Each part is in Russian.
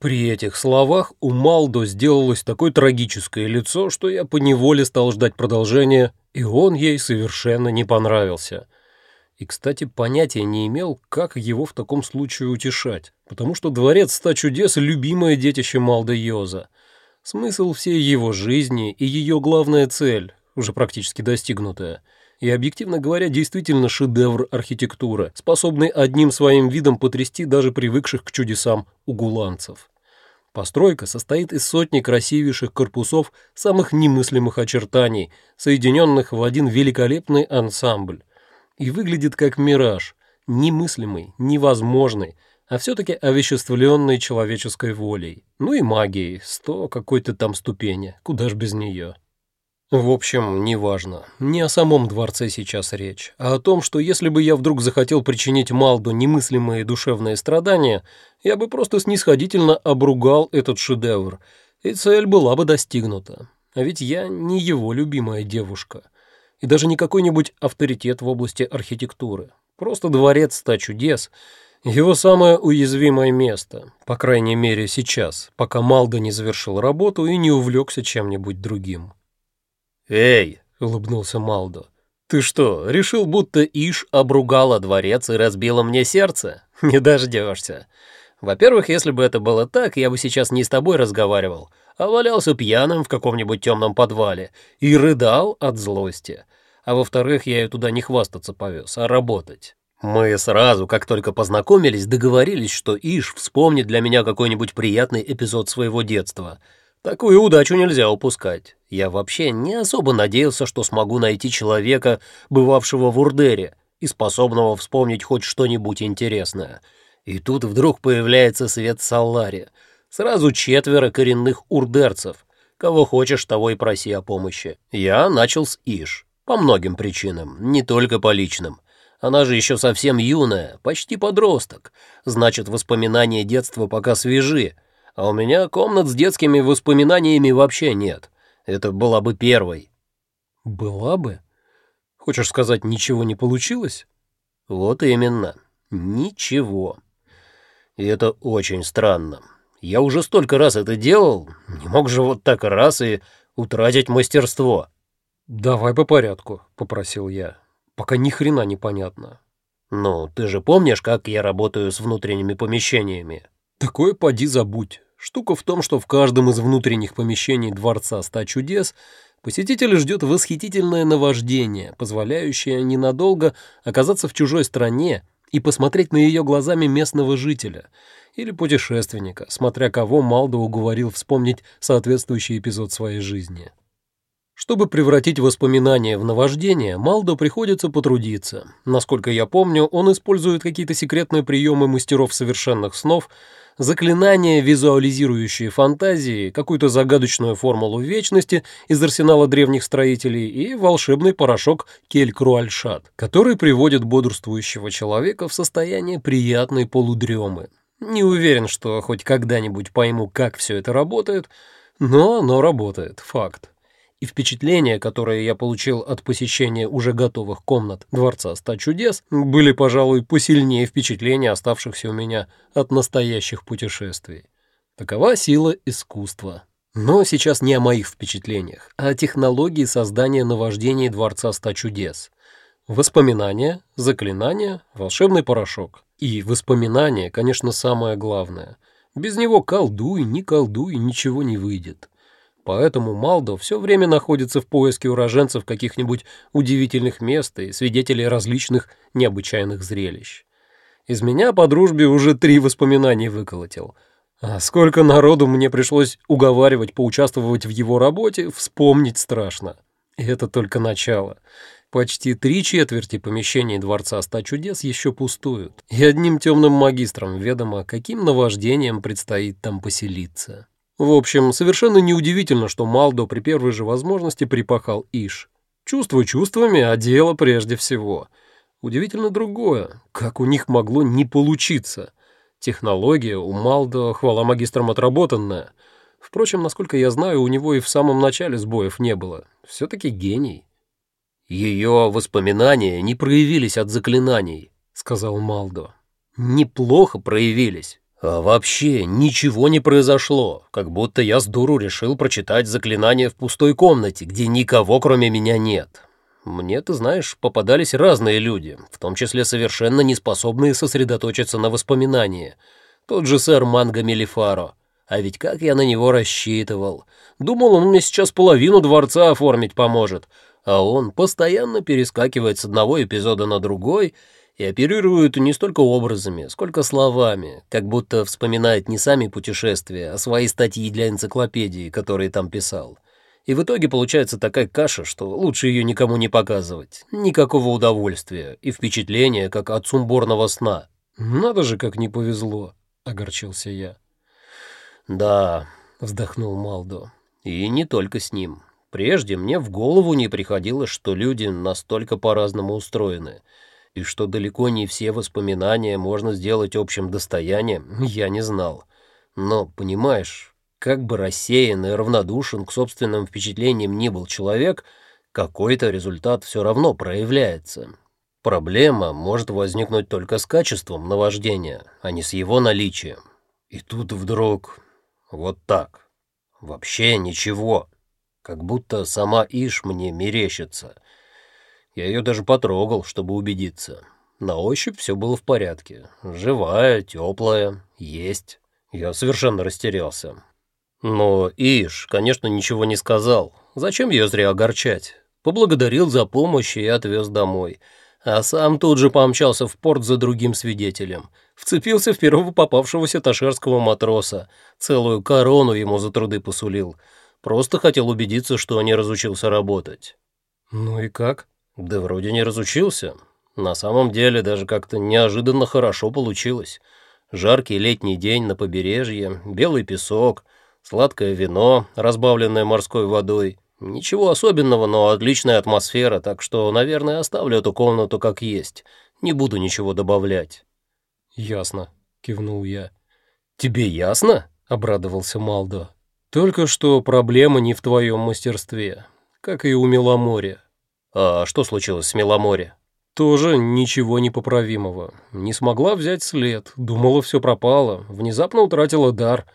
При этих словах у Малдо сделалось такое трагическое лицо, что я поневоле стал ждать продолжения, и он ей совершенно не понравился. И, кстати, понятия не имел, как его в таком случае утешать, потому что дворец ста чудес — любимое детище Малдо Йоза. Смысл всей его жизни и ее главная цель, уже практически достигнутая — и, объективно говоря, действительно шедевр архитектуры, способный одним своим видом потрясти даже привыкших к чудесам угуланцев. Постройка состоит из сотни красивейших корпусов самых немыслимых очертаний, соединенных в один великолепный ансамбль. И выглядит как мираж, немыслимый, невозможный, а все-таки овеществленный человеческой волей. Ну и магией, сто какой-то там ступени, куда ж без нее. В общем, неважно. Не о самом дворце сейчас речь, а о том, что если бы я вдруг захотел причинить Малду немыслимые душевные страдания, я бы просто снисходительно обругал этот шедевр, и цель была бы достигнута. А ведь я не его любимая девушка, и даже не какой-нибудь авторитет в области архитектуры. Просто дворец ста чудес — его самое уязвимое место, по крайней мере сейчас, пока Малда не завершил работу и не увлекся чем-нибудь другим. «Эй!» — улыбнулся Малдо. «Ты что, решил, будто Иш обругала дворец и разбила мне сердце? Не дождешься. Во-первых, если бы это было так, я бы сейчас не с тобой разговаривал, а валялся пьяным в каком-нибудь темном подвале и рыдал от злости. А во-вторых, я ее туда не хвастаться повез, а работать. Мы сразу, как только познакомились, договорились, что Иш вспомнит для меня какой-нибудь приятный эпизод своего детства — Такую удачу нельзя упускать. Я вообще не особо надеялся, что смогу найти человека, бывавшего в Урдере, и способного вспомнить хоть что-нибудь интересное. И тут вдруг появляется свет Саллари. Сразу четверо коренных урдерцев. Кого хочешь, того и проси о помощи. Я начал с Иш. По многим причинам, не только по личным. Она же еще совсем юная, почти подросток. Значит, воспоминания детства пока свежи, а у меня комнат с детскими воспоминаниями вообще нет. Это была бы первой». «Была бы? Хочешь сказать, ничего не получилось?» «Вот именно. Ничего. И это очень странно. Я уже столько раз это делал, не мог же вот так раз и утратить мастерство». «Давай по порядку», — попросил я. «Пока ни хрена не понятно». «Ну, ты же помнишь, как я работаю с внутренними помещениями?» «Такое поди забудь. Штука в том, что в каждом из внутренних помещений Дворца Ста Чудес посетителя ждет восхитительное наваждение, позволяющее ненадолго оказаться в чужой стране и посмотреть на ее глазами местного жителя или путешественника, смотря кого Малдо уговорил вспомнить соответствующий эпизод своей жизни. Чтобы превратить воспоминания в наваждение, Малдо приходится потрудиться. Насколько я помню, он использует какие-то секретные приемы мастеров совершенных снов, заклинания, визуализирующие фантазии, какую-то загадочную формулу вечности из арсенала древних строителей и волшебный порошок Кель-Круальшат, который приводит бодрствующего человека в состояние приятной полудремы. Не уверен, что хоть когда-нибудь пойму, как все это работает, но оно работает, факт и впечатления, которые я получил от посещения уже готовых комнат Дворца Ста Чудес, были, пожалуй, посильнее впечатлений, оставшихся у меня от настоящих путешествий. Такова сила искусства. Но сейчас не о моих впечатлениях, а о технологии создания наваждений Дворца Ста Чудес. Воспоминания, заклинания, волшебный порошок. И воспоминания, конечно, самое главное. Без него колдуй, не колдуй, ничего не выйдет. Поэтому Малдо все время находится в поиске уроженцев каких-нибудь удивительных мест и свидетелей различных необычайных зрелищ. Из меня по дружбе уже три воспоминания выколотил. А сколько народу мне пришлось уговаривать поучаствовать в его работе, вспомнить страшно. И это только начало. Почти три четверти помещений Дворца Ста Чудес еще пустуют, и одним темным магистром ведомо, каким наваждением предстоит там поселиться. В общем, совершенно неудивительно, что Малдо при первой же возможности припахал Иш. Чувство чувствами, а дело прежде всего. Удивительно другое, как у них могло не получиться. Технология у Малдо, хвала магистрам, отработанная. Впрочем, насколько я знаю, у него и в самом начале сбоев не было. Все-таки гений. «Ее воспоминания не проявились от заклинаний», — сказал Малдо. «Неплохо проявились. А вообще ничего не произошло, как будто я с дуру решил прочитать заклинание в пустой комнате, где никого кроме меня нет. Мне, ты знаешь, попадались разные люди, в том числе совершенно не способные сосредоточиться на воспоминании. Тот же сэр Манго Мелифаро. А ведь как я на него рассчитывал. Думал, он мне сейчас половину дворца оформить поможет, а он постоянно перескакивает с одного эпизода на другой и оперирует не столько образами, сколько словами, как будто вспоминает не сами путешествия, а свои статьи для энциклопедии, которые там писал. И в итоге получается такая каша, что лучше ее никому не показывать. Никакого удовольствия и впечатления, как от сумбурного сна. «Надо же, как не повезло», — огорчился я. «Да», — вздохнул Малдо, — «и не только с ним. Прежде мне в голову не приходило, что люди настолько по-разному устроены» и что далеко не все воспоминания можно сделать общим достоянием, я не знал. Но, понимаешь, как бы рассеян и равнодушен к собственным впечатлениям ни был человек, какой-то результат все равно проявляется. Проблема может возникнуть только с качеством наваждения, а не с его наличием. И тут вдруг вот так. Вообще ничего. Как будто сама Иш мне мерещится — я ее даже потрогал, чтобы убедиться. На ощупь все было в порядке. Живая, теплая, есть. Я совершенно растерялся. Но Иш, конечно, ничего не сказал. Зачем ее зря огорчать? Поблагодарил за помощь и отвез домой. А сам тут же помчался в порт за другим свидетелем. Вцепился в первого попавшегося ташерского матроса. Целую корону ему за труды посулил. Просто хотел убедиться, что не разучился работать. «Ну и как?» Да вроде не разучился. На самом деле даже как-то неожиданно хорошо получилось. Жаркий летний день на побережье, белый песок, сладкое вино, разбавленное морской водой. Ничего особенного, но отличная атмосфера, так что, наверное, оставлю эту комнату как есть. Не буду ничего добавлять. «Ясно», — кивнул я. «Тебе ясно?» — обрадовался Малдо. «Только что проблема не в твоем мастерстве, как и у Меломорья. А что случилось с Меломоре? Тоже ничего непоправимого. Не смогла взять след, думала, все пропало, внезапно утратила дар.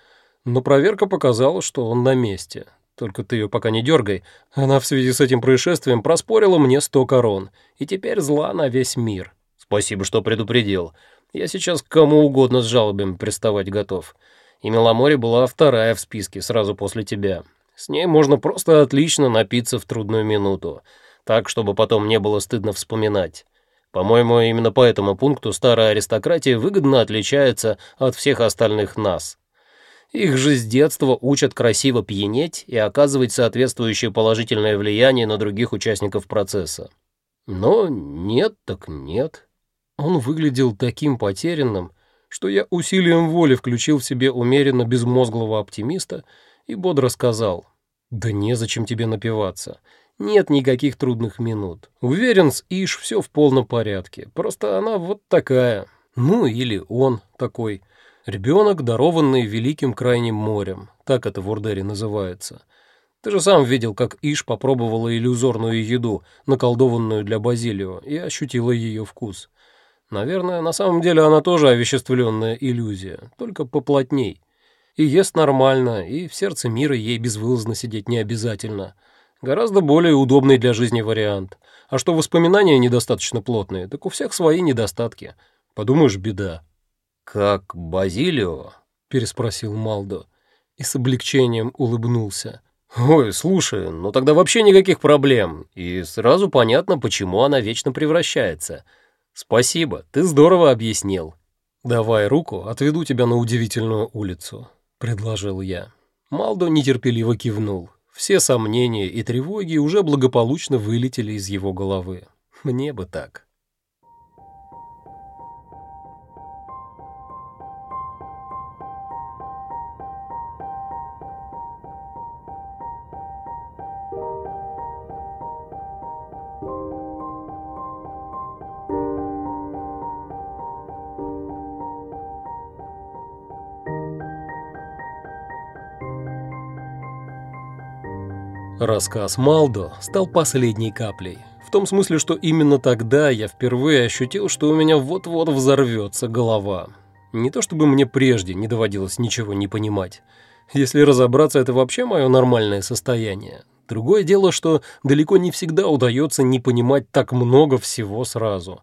Но проверка показала, что он на месте. Только ты ее пока не дергай. Она в связи с этим происшествием проспорила мне сто корон. И теперь зла на весь мир. Спасибо, что предупредил. Я сейчас к кому угодно с жалобами приставать готов. И Меломоре была вторая в списке, сразу после тебя. С ней можно просто отлично напиться в трудную минуту так, чтобы потом не было стыдно вспоминать. По-моему, именно по этому пункту старая аристократия выгодно отличается от всех остальных нас. Их же с детства учат красиво пьянеть и оказывать соответствующее положительное влияние на других участников процесса. Но нет так нет. Он выглядел таким потерянным, что я усилием воли включил в себе умеренно безмозглого оптимиста и бодро сказал, «Да незачем тебе напиваться нет никаких трудных минут. Уверен, с Иш все в полном порядке. Просто она вот такая. Ну, или он такой. Ребенок, дарованный великим крайним морем. Так это в Урдере называется. Ты же сам видел, как Иш попробовала иллюзорную еду, наколдованную для Базилио, и ощутила ее вкус. Наверное, на самом деле она тоже овеществленная иллюзия, только поплотней. И ест нормально, и в сердце мира ей безвылазно сидеть не обязательно. Гораздо более удобный для жизни вариант. А что воспоминания недостаточно плотные, так у всех свои недостатки. Подумаешь, беда. «Как Базилио?» — переспросил Малдо и с облегчением улыбнулся. «Ой, слушай, ну тогда вообще никаких проблем, и сразу понятно, почему она вечно превращается. Спасибо, ты здорово объяснил». «Давай руку, отведу тебя на удивительную улицу», — предложил я. Малдо нетерпеливо кивнул. Все сомнения и тревоги уже благополучно вылетели из его головы. Мне бы так. Рассказ Малдо стал последней каплей. В том смысле, что именно тогда я впервые ощутил, что у меня вот-вот взорвется голова. Не то чтобы мне прежде не доводилось ничего не понимать. Если разобраться, это вообще мое нормальное состояние. Другое дело, что далеко не всегда удается не понимать так много всего сразу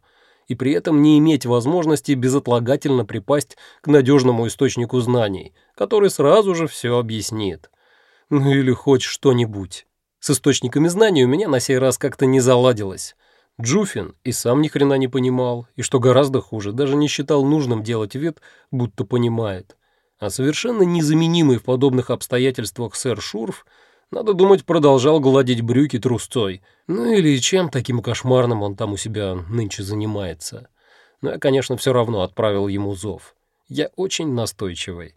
и при этом не иметь возможности безотлагательно припасть к надежному источнику знаний, который сразу же все объяснит. Ну или хоть что-нибудь. С источниками знаний у меня на сей раз как-то не заладилось. Джуфин и сам ни хрена не понимал, и что гораздо хуже, даже не считал нужным делать вид, будто понимает. А совершенно незаменимый в подобных обстоятельствах сэр Шурф, надо думать, продолжал гладить брюки трусцой. Ну или чем таким кошмарным он там у себя нынче занимается. Но я, конечно, все равно отправил ему зов. Я очень настойчивый.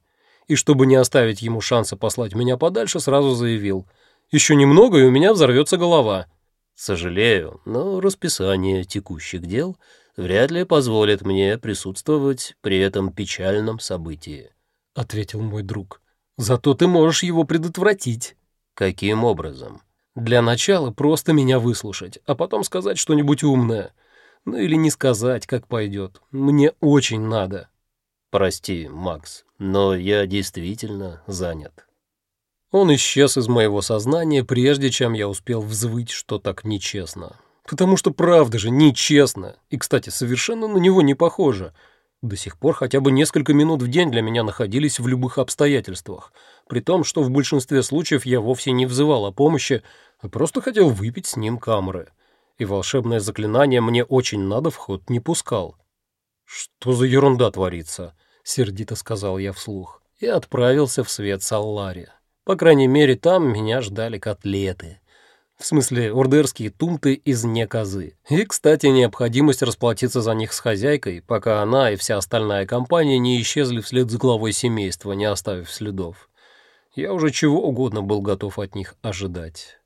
И чтобы не оставить ему шанса послать меня подальше, сразу заявил. Еще немного, и у меня взорвется голова. Сожалею, но расписание текущих дел вряд ли позволит мне присутствовать при этом печальном событии», — ответил мой друг. «Зато ты можешь его предотвратить». «Каким образом?» «Для начала просто меня выслушать, а потом сказать что-нибудь умное. Ну или не сказать, как пойдет. Мне очень надо». «Прости, Макс, но я действительно занят». Он исчез из моего сознания, прежде чем я успел взвыть, что так нечестно. Потому что правда же нечестно. И, кстати, совершенно на него не похоже. До сих пор хотя бы несколько минут в день для меня находились в любых обстоятельствах. При том, что в большинстве случаев я вовсе не взывал о помощи, а просто хотел выпить с ним камеры. И волшебное заклинание мне очень надо в ход не пускал. «Что за ерунда творится?» — сердито сказал я вслух. И отправился в свет Саллари. По крайней мере, там меня ждали котлеты. В смысле, ордерские тунты из некозы. И, кстати, необходимость расплатиться за них с хозяйкой, пока она и вся остальная компания не исчезли вслед за главой семейства, не оставив следов. Я уже чего угодно был готов от них ожидать.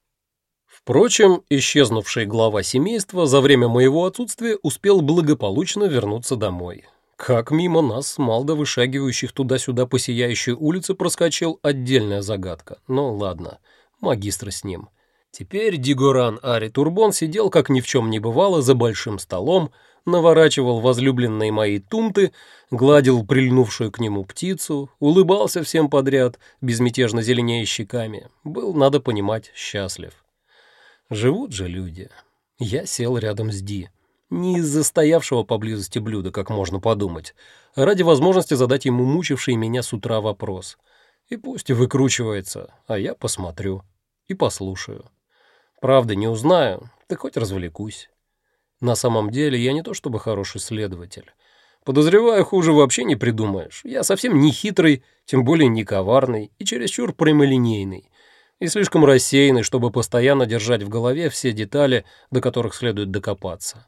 Впрочем, исчезнувший глава семейства за время моего отсутствия успел благополучно вернуться домой. Как мимо нас, малдо вышагивающих туда-сюда по сияющей улице, проскочил отдельная загадка. Ну ладно, магистр с ним. Теперь Дигоран Ари Турбон сидел, как ни в чем не бывало, за большим столом, наворачивал возлюбленные мои тумты, гладил прильнувшую к нему птицу, улыбался всем подряд, безмятежно зеленея щеками. Был, надо понимать, счастлив. Живут же люди. Я сел рядом с Ди. Не из-за стоявшего поблизости блюда, как можно подумать, а ради возможности задать ему мучивший меня с утра вопрос. И пусть выкручивается, а я посмотрю и послушаю. Правда, не узнаю, так хоть развлекусь. На самом деле я не то чтобы хороший следователь. Подозреваю, хуже вообще не придумаешь. Я совсем не хитрый, тем более не коварный и чересчур прямолинейный. И слишком рассеянный, чтобы постоянно держать в голове все детали, до которых следует докопаться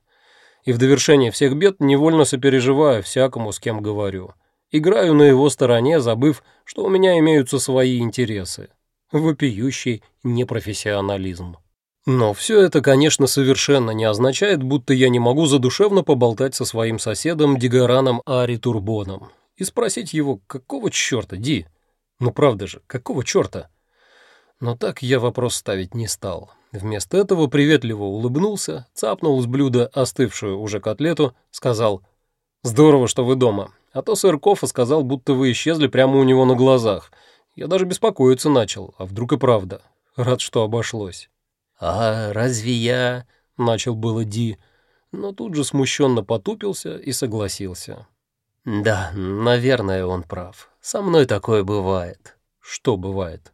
и в довершение всех бед невольно сопереживаю всякому, с кем говорю. Играю на его стороне, забыв, что у меня имеются свои интересы. Вопиющий непрофессионализм. Но все это, конечно, совершенно не означает, будто я не могу задушевно поболтать со своим соседом Дигораном Ари Турбоном и спросить его, какого черта, Ди? Ну правда же, какого черта? Но так я вопрос ставить не стал. Вместо этого приветливо улыбнулся, цапнул с блюда остывшую уже котлету, сказал «Здорово, что вы дома, а то сэр Кофа сказал, будто вы исчезли прямо у него на глазах. Я даже беспокоиться начал, а вдруг и правда. Рад, что обошлось». «А разве я...» — начал было Ди, но тут же смущенно потупился и согласился. «Да, наверное, он прав. Со мной такое бывает». «Что бывает?»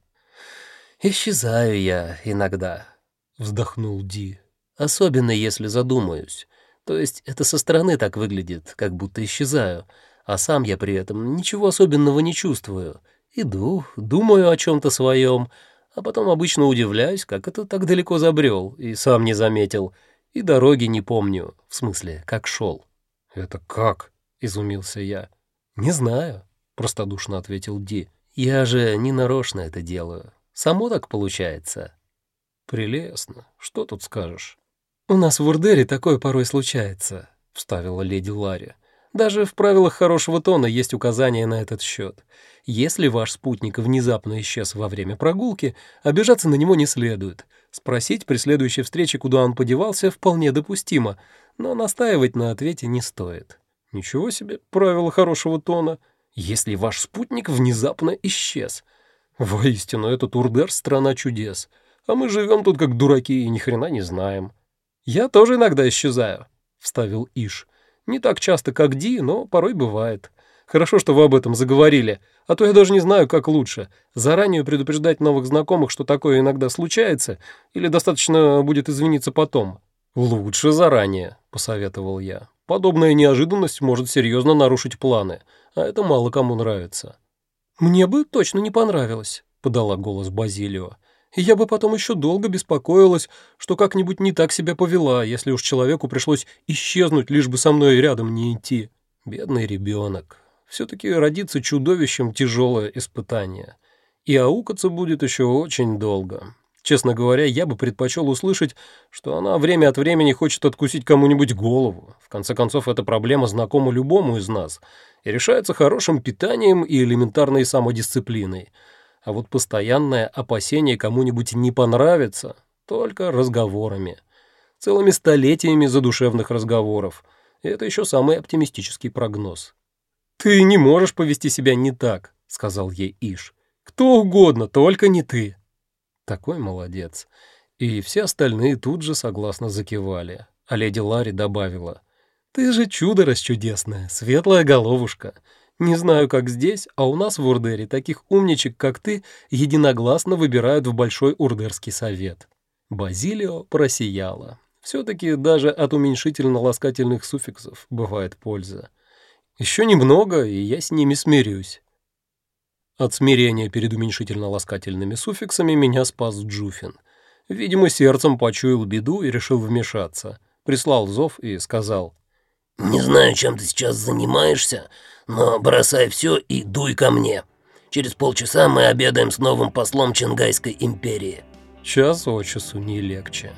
«Исчезаю я иногда», — вздохнул Ди. «Особенно если задумаюсь. То есть это со стороны так выглядит, как будто исчезаю, а сам я при этом ничего особенного не чувствую. Иду, думаю о чем-то своем, а потом обычно удивляюсь, как это так далеко забрел, и сам не заметил, и дороги не помню, в смысле, как шел». «Это как?» — изумился я. «Не знаю», — простодушно ответил Ди. «Я же не нарочно это делаю. Само так получается». «Прелестно. Что тут скажешь?» «У нас в Урдере такое порой случается», — вставила леди Ларри. «Даже в правилах хорошего тона есть указание на этот счет. Если ваш спутник внезапно исчез во время прогулки, обижаться на него не следует. Спросить при следующей встрече, куда он подевался, вполне допустимо, но настаивать на ответе не стоит». Ничего себе, правила хорошего тона. Если ваш спутник внезапно исчез. Воистину, этот Урдер — страна чудес. А мы живем тут как дураки и ни хрена не знаем. Я тоже иногда исчезаю, — вставил Иш. Не так часто, как Ди, но порой бывает. Хорошо, что вы об этом заговорили, а то я даже не знаю, как лучше. Заранее предупреждать новых знакомых, что такое иногда случается, или достаточно будет извиниться потом. Лучше заранее, посоветовал я. Подобная неожиданность может серьезно нарушить планы, а это мало кому нравится. Мне бы точно не понравилось, подала голос Базилио. Я бы потом еще долго беспокоилась, что как-нибудь не так себя повела, если уж человеку пришлось исчезнуть, лишь бы со мной рядом не идти. Бедный ребенок. Все-таки родиться чудовищем тяжелое испытание. И аукаться будет еще очень долго. Честно говоря, я бы предпочел услышать, что она время от времени хочет откусить кому-нибудь голову. В конце концов, эта проблема знакома любому из нас и решается хорошим питанием и элементарной самодисциплиной. А вот постоянное опасение кому-нибудь не понравится только разговорами. Целыми столетиями задушевных разговоров. И это еще самый оптимистический прогноз. «Ты не можешь повести себя не так», — сказал ей Иш. «Кто угодно, только не ты». Такой молодец. И все остальные тут же согласно закивали. А леди Ларри добавила. «Ты же чудо расчудесное, светлая головушка. Не знаю, как здесь, а у нас в Урдере таких умничек, как ты, единогласно выбирают в Большой Урдерский совет». Базилио просияла. Все-таки даже от уменьшительно-ласкательных суффиксов бывает польза. Еще немного, и я с ними смирюсь. От смирения перед уменьшительно-ласкательными суффиксами меня спас Джуфин. Видимо, сердцем почуял беду и решил вмешаться. Прислал зов и сказал. «Не знаю, чем ты сейчас занимаешься, но бросай все и дуй ко мне. Через полчаса мы обедаем с новым послом Чингайской империи». Час от часу не легче.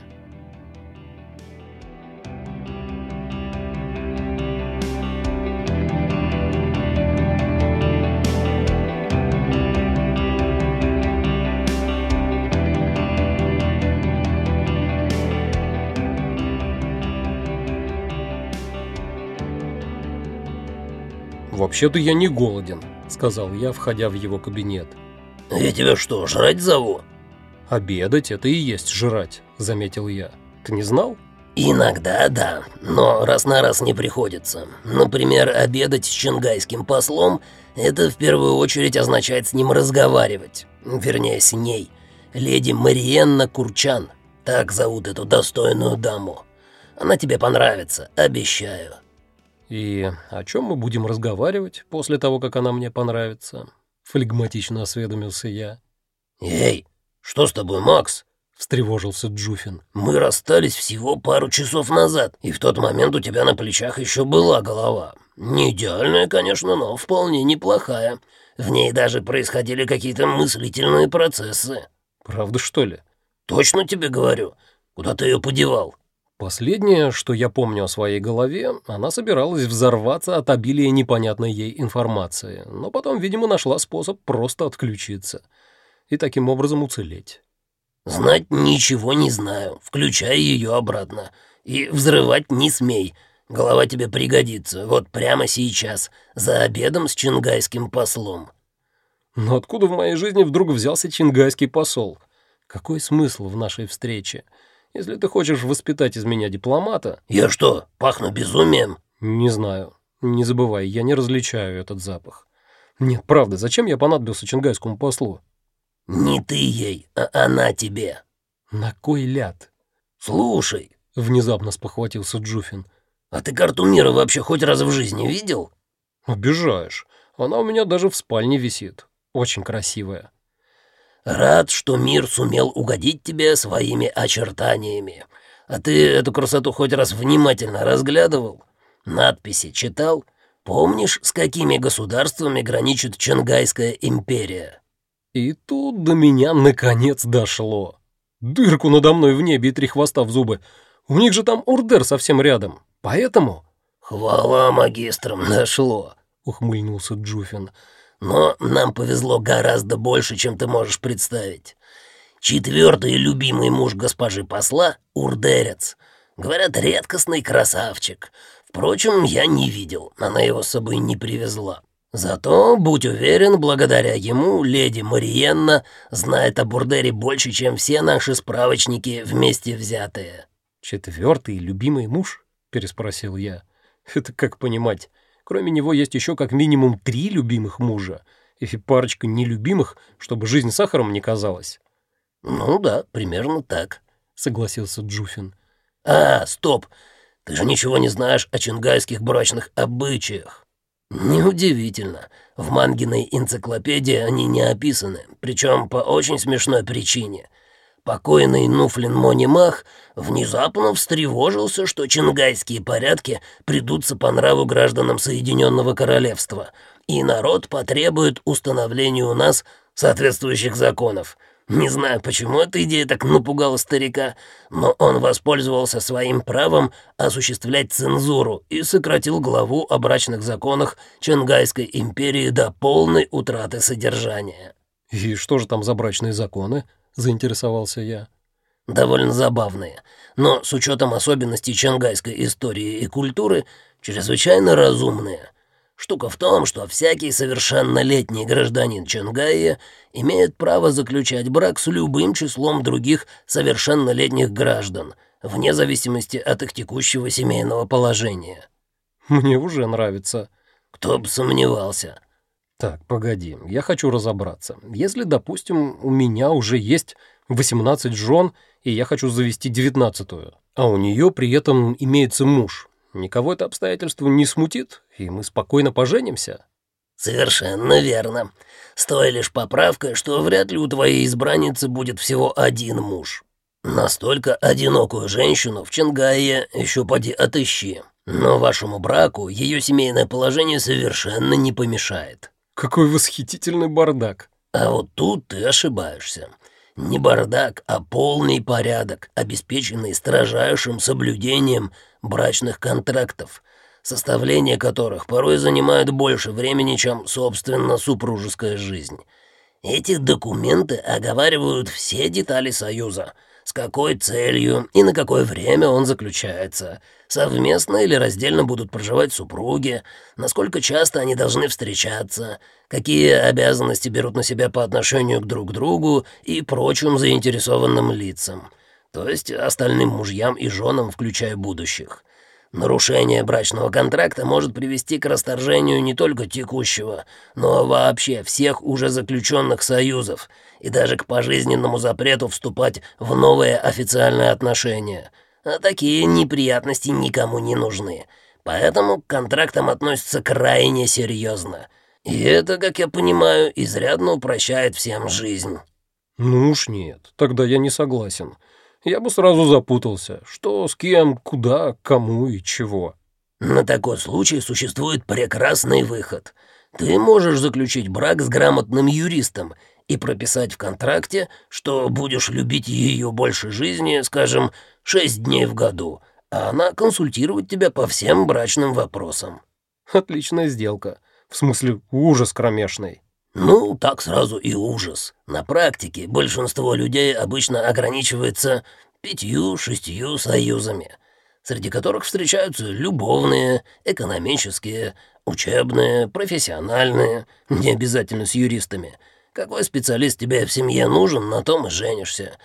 «Вообще-то я не голоден», — сказал я, входя в его кабинет. «Я тебя что, жрать зову?» «Обедать — это и есть жрать», — заметил я. «Ты не знал?» «Иногда да, но раз на раз не приходится. Например, обедать с чингайским послом — это в первую очередь означает с ним разговаривать. Вернее, с ней. Леди Мариенна Курчан. Так зовут эту достойную даму. Она тебе понравится, обещаю». «И о чем мы будем разговаривать после того, как она мне понравится?» — флегматично осведомился я. «Эй, что с тобой, Макс?» — встревожился Джуфин. «Мы расстались всего пару часов назад, и в тот момент у тебя на плечах еще была голова. Не идеальная, конечно, но вполне неплохая. В ней даже происходили какие-то мыслительные процессы». «Правда, что ли?» «Точно тебе говорю. Куда ты ее подевал?» Последнее, что я помню о своей голове, она собиралась взорваться от обилия непонятной ей информации, но потом, видимо, нашла способ просто отключиться и таким образом уцелеть. «Знать ничего не знаю, включай ее обратно. И взрывать не смей. Голова тебе пригодится, вот прямо сейчас, за обедом с чингайским послом». Но откуда в моей жизни вдруг взялся чингайский посол? Какой смысл в нашей встрече? Если ты хочешь воспитать из меня дипломата...» «Я что, пахну безумием?» «Не знаю. Не забывай, я не различаю этот запах. Нет, правда, зачем я понадобился чингайскому послу?» «Не ты ей, а она тебе». «На кой ляд?» «Слушай», — внезапно спохватился Джуфин. «А ты карту мира вообще хоть раз в жизни видел?» «Обижаешь. Она у меня даже в спальне висит. Очень красивая». Рад, что мир сумел угодить тебе своими очертаниями. А ты эту красоту хоть раз внимательно разглядывал? Надписи читал? Помнишь, с какими государствами граничит Чингайская империя?» И тут до меня наконец дошло. Дырку надо мной в небе и три хвоста в зубы. У них же там Урдер совсем рядом. Поэтому... «Хвала магистрам, дошло», — ухмыльнулся Джуфин. Но нам повезло гораздо больше, чем ты можешь представить. Четвертый любимый муж госпожи посла — урдерец. Говорят, редкостный красавчик. Впрочем, я не видел, она его с собой не привезла. Зато, будь уверен, благодаря ему леди Мариенна знает о Бурдере больше, чем все наши справочники вместе взятые». «Четвертый любимый муж?» — переспросил я. «Это как понимать? Кроме него есть еще как минимум три любимых мужа и парочка нелюбимых, чтобы жизнь сахаром не казалась». «Ну да, примерно так», — согласился Джуфин. «А, стоп! Ты же ничего не знаешь о чингайских брачных обычаях». «Неудивительно. В Мангиной энциклопедии они не описаны, причем по очень смешной причине. Покойный Нуфлин Монимах внезапно встревожился, что чингайские порядки придутся по нраву гражданам Соединенного Королевства, и народ потребует установления у нас соответствующих законов. Не знаю, почему эта идея так напугала старика, но он воспользовался своим правом осуществлять цензуру и сократил главу о брачных законах Чангайской империи до полной утраты содержания. «И что же там за брачные законы?» — заинтересовался я. «Довольно забавные, но с учетом особенностей чангайской истории и культуры чрезвычайно разумные». Штука в том, что всякий совершеннолетний гражданин Чангая имеет право заключать брак с любым числом других совершеннолетних граждан, вне зависимости от их текущего семейного положения. Мне уже нравится. Кто бы сомневался. Так, погоди, я хочу разобраться. Если, допустим, у меня уже есть 18 жен, и я хочу завести девятнадцатую, а у нее при этом имеется муж, Никого это обстоятельство не смутит, и мы спокойно поженимся». «Совершенно верно. С той лишь поправкой, что вряд ли у твоей избранницы будет всего один муж. Настолько одинокую женщину в Чингае еще поди отыщи. Но вашему браку ее семейное положение совершенно не помешает». «Какой восхитительный бардак!» «А вот тут ты ошибаешься. Не бардак, а полный порядок, обеспеченный строжайшим соблюдением брачных контрактов, составление которых порой занимает больше времени, чем, собственно, супружеская жизнь. Эти документы оговаривают все детали союза, с какой целью и на какое время он заключается, совместно или раздельно будут проживать супруги, насколько часто они должны встречаться, какие обязанности берут на себя по отношению к друг другу и прочим заинтересованным лицам, то есть остальным мужьям и женам, включая будущих. Нарушение брачного контракта может привести к расторжению не только текущего, но вообще всех уже заключенных союзов и даже к пожизненному запрету вступать в новые официальные отношения. А такие неприятности никому не нужны. Поэтому к контрактам относятся крайне серьезно. И это, как я понимаю, изрядно упрощает всем жизнь. Ну уж нет, тогда я не согласен я бы сразу запутался, что с кем, куда, кому и чего. На такой случай существует прекрасный выход. Ты можешь заключить брак с грамотным юристом и прописать в контракте, что будешь любить ее больше жизни, скажем, шесть дней в году, а она консультировать тебя по всем брачным вопросам. Отличная сделка. В смысле, ужас кромешный. Ну, так сразу и ужас. На практике большинство людей обычно ограничивается пятью-шестью союзами, среди которых встречаются любовные, экономические, учебные, профессиональные, не обязательно с юристами. Какой специалист тебе в семье нужен, на том и женишься.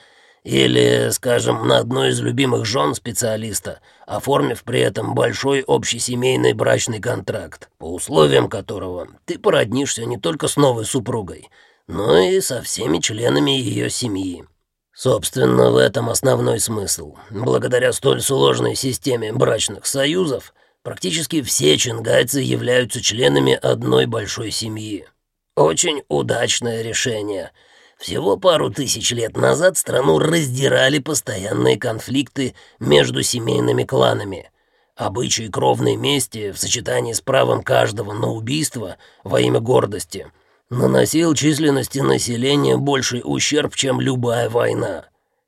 Или, скажем, на одной из любимых жен специалиста, оформив при этом большой общесемейный брачный контракт, по условиям которого ты породнишься не только с новой супругой, но и со всеми членами ее семьи. Собственно, в этом основной смысл. Благодаря столь сложной системе брачных союзов, практически все чингайцы являются членами одной большой семьи. Очень удачное решение — всего пару тысяч лет назад страну раздирали постоянные конфликты между семейными кланами. Обычаи кровной мести в сочетании с правом каждого на убийство во имя гордости наносил численности населения больший ущерб, чем любая война.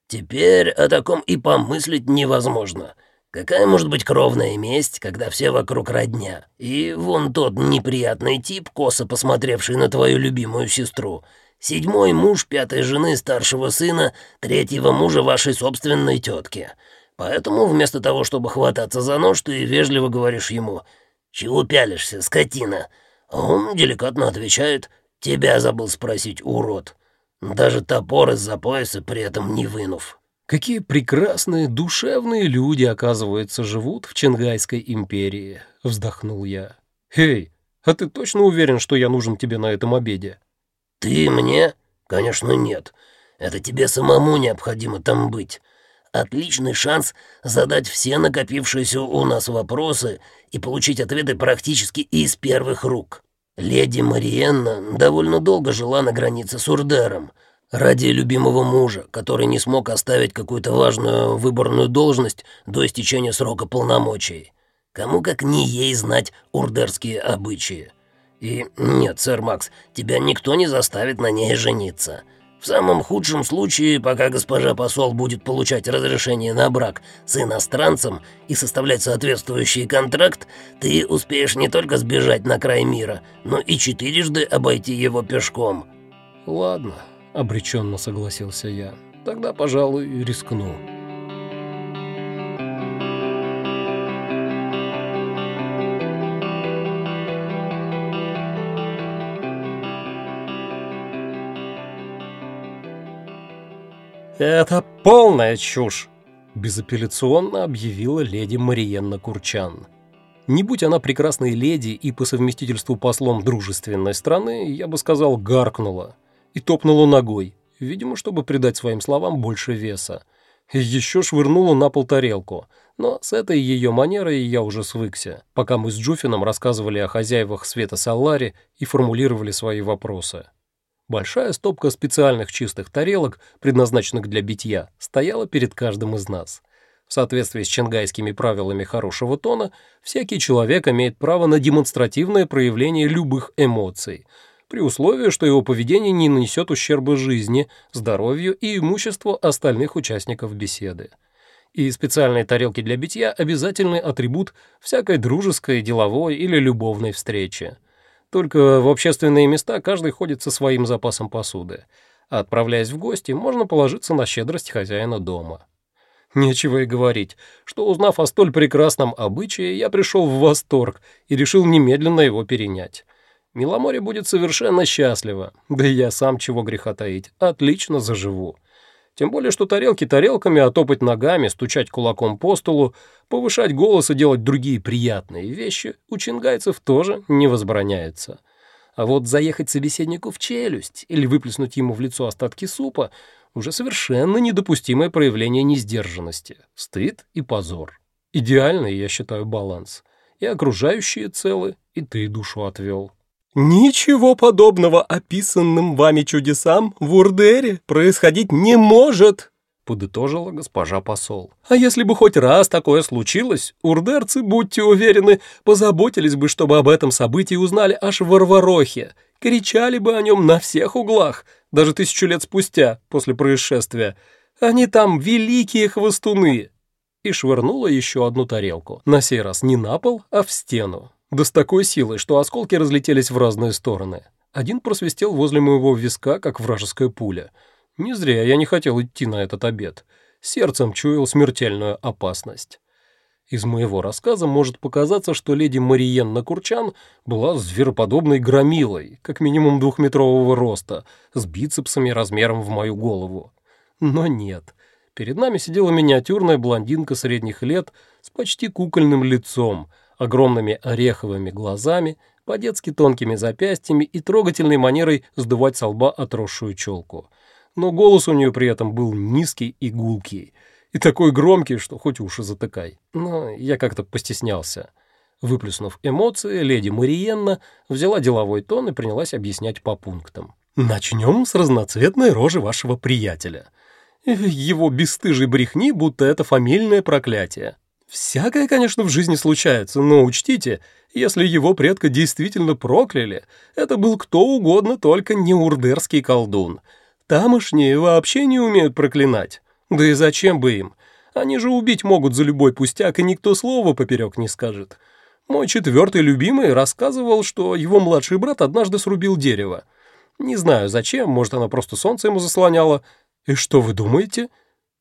Теперь о таком и помыслить невозможно. Какая может быть кровная месть, когда все вокруг родня? И вон тот неприятный тип, косо посмотревший на твою любимую сестру — Седьмой муж пятой жены старшего сына, третьего мужа вашей собственной тетки. Поэтому вместо того, чтобы хвататься за нож, ты вежливо говоришь ему «Чего пялишься, скотина?» А он деликатно отвечает «Тебя забыл спросить, урод». Даже топор из-за пояса при этом не вынув. Какие прекрасные, душевные люди, оказывается, живут в Чингайской империи, вздохнул я. Эй, а ты точно уверен, что я нужен тебе на этом обеде? Ты мне? Конечно, нет. Это тебе самому необходимо там быть. Отличный шанс задать все накопившиеся у нас вопросы и получить ответы практически из первых рук. Леди Мариенна довольно долго жила на границе с Урдером. Ради любимого мужа, который не смог оставить какую-то важную выборную должность до истечения срока полномочий. Кому как не ей знать урдерские обычаи. И нет, сэр Макс, тебя никто не заставит на ней жениться. В самом худшем случае, пока госпожа посол будет получать разрешение на брак с иностранцем и составлять соответствующий контракт, ты успеешь не только сбежать на край мира, но и четырежды обойти его пешком». «Ладно», — обреченно согласился я. «Тогда, пожалуй, рискну». «Это полная чушь!» – безапелляционно объявила леди Мариенна Курчан. Не будь она прекрасной леди и по совместительству послом дружественной страны, я бы сказал, гаркнула и топнула ногой, видимо, чтобы придать своим словам больше веса. И еще швырнула на пол тарелку, но с этой ее манерой я уже свыкся, пока мы с Джуфином рассказывали о хозяевах Света Саллари и формулировали свои вопросы. Большая стопка специальных чистых тарелок, предназначенных для битья, стояла перед каждым из нас. В соответствии с ченгайскими правилами хорошего тона, всякий человек имеет право на демонстративное проявление любых эмоций, при условии, что его поведение не нанесет ущерба жизни, здоровью и имуществу остальных участников беседы. И специальные тарелки для битья – обязательный атрибут всякой дружеской, деловой или любовной встречи. Только в общественные места каждый ходит со своим запасом посуды. А отправляясь в гости, можно положиться на щедрость хозяина дома. Нечего и говорить, что, узнав о столь прекрасном обычае, я пришел в восторг и решил немедленно его перенять. Миломоре будет совершенно счастлива, да и я сам, чего греха таить, отлично заживу. Тем более, что тарелки тарелками, а топать ногами, стучать кулаком по столу, повышать голос и делать другие приятные вещи у чингайцев тоже не возбраняется. А вот заехать собеседнику в челюсть или выплеснуть ему в лицо остатки супа уже совершенно недопустимое проявление несдержанности, стыд и позор. Идеальный, я считаю, баланс. И окружающие целы, и ты душу отвел. «Ничего подобного описанным вами чудесам в Урдере происходить не может!» — подытожила госпожа посол. «А если бы хоть раз такое случилось, урдерцы, будьте уверены, позаботились бы, чтобы об этом событии узнали аж в Варварохе, кричали бы о нем на всех углах, даже тысячу лет спустя, после происшествия. Они там великие хвостуны!» И швырнула еще одну тарелку, на сей раз не на пол, а в стену. Да с такой силой, что осколки разлетелись в разные стороны. Один просвистел возле моего виска, как вражеская пуля. Не зря я не хотел идти на этот обед. Сердцем чуял смертельную опасность. Из моего рассказа может показаться, что леди Мариенна Курчан была звероподобной громилой, как минимум двухметрового роста, с бицепсами размером в мою голову. Но нет. Перед нами сидела миниатюрная блондинка средних лет с почти кукольным лицом — огромными ореховыми глазами, по-детски тонкими запястьями и трогательной манерой сдувать со лба отросшую челку. Но голос у нее при этом был низкий и гулкий, и такой громкий, что хоть уши затыкай. Но я как-то постеснялся. Выплюснув эмоции, леди Мариенна взяла деловой тон и принялась объяснять по пунктам. «Начнем с разноцветной рожи вашего приятеля. Его бесстыжей брехни, будто это фамильное проклятие. Всякое, конечно, в жизни случается, но учтите, если его предка действительно прокляли, это был кто угодно, только не урдерский колдун. Тамошние вообще не умеют проклинать. Да и зачем бы им? Они же убить могут за любой пустяк, и никто слова поперек не скажет. Мой четвертый любимый рассказывал, что его младший брат однажды срубил дерево. Не знаю зачем, может, она просто солнце ему заслоняло. И что вы думаете?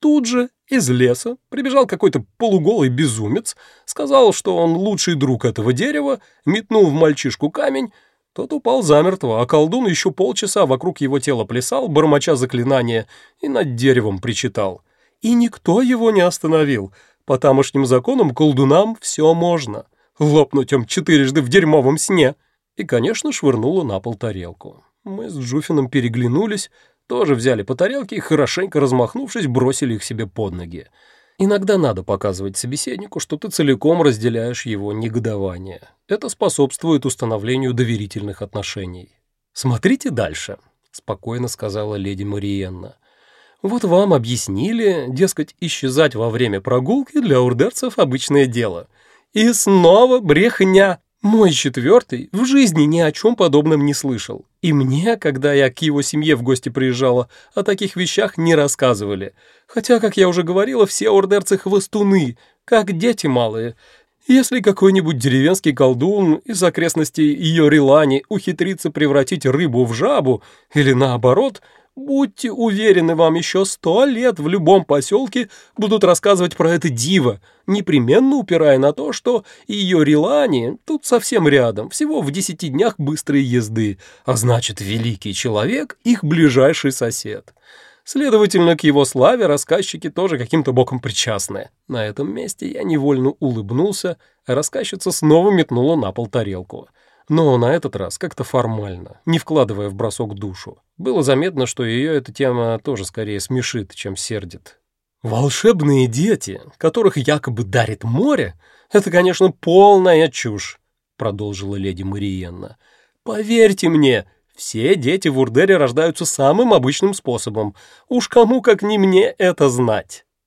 Тут же из леса прибежал какой-то полуголый безумец, сказал, что он лучший друг этого дерева, метнул в мальчишку камень, тот упал замертво, а колдун еще полчаса вокруг его тела плясал, бормоча заклинания, и над деревом причитал. И никто его не остановил. По тамошним законам колдунам все можно. Лопнуть им четырежды в дерьмовом сне. И, конечно, швырнула на пол тарелку. Мы с Джуфином переглянулись, тоже взяли по тарелке и, хорошенько размахнувшись, бросили их себе под ноги. Иногда надо показывать собеседнику, что ты целиком разделяешь его негодование. Это способствует установлению доверительных отношений. «Смотрите дальше», — спокойно сказала леди Мариенна. «Вот вам объяснили, дескать, исчезать во время прогулки для урдерцев обычное дело. И снова брехня. Мой четвертый в жизни ни о чем подобном не слышал. И мне, когда я к его семье в гости приезжала, о таких вещах не рассказывали. Хотя, как я уже говорила, все ордерцы хвостуны, как дети малые. Если какой-нибудь деревенский колдун из окрестностей ее Рилани ухитрится превратить рыбу в жабу, или наоборот – Будьте уверены, вам еще сто лет в любом поселке будут рассказывать про это диво, непременно упирая на то, что ее Рилани тут совсем рядом, всего в десяти днях быстрой езды, а значит, великий человек — их ближайший сосед. Следовательно, к его славе рассказчики тоже каким-то боком причастны. На этом месте я невольно улыбнулся, а рассказчица снова метнула на пол тарелку — но на этот раз как-то формально, не вкладывая в бросок душу. Было заметно, что ее эта тема тоже скорее смешит, чем сердит. «Волшебные дети, которых якобы дарит море, это, конечно, полная чушь», — продолжила леди Мариенна. «Поверьте мне, все дети в Урдере рождаются самым обычным способом. Уж кому, как не мне, это знать».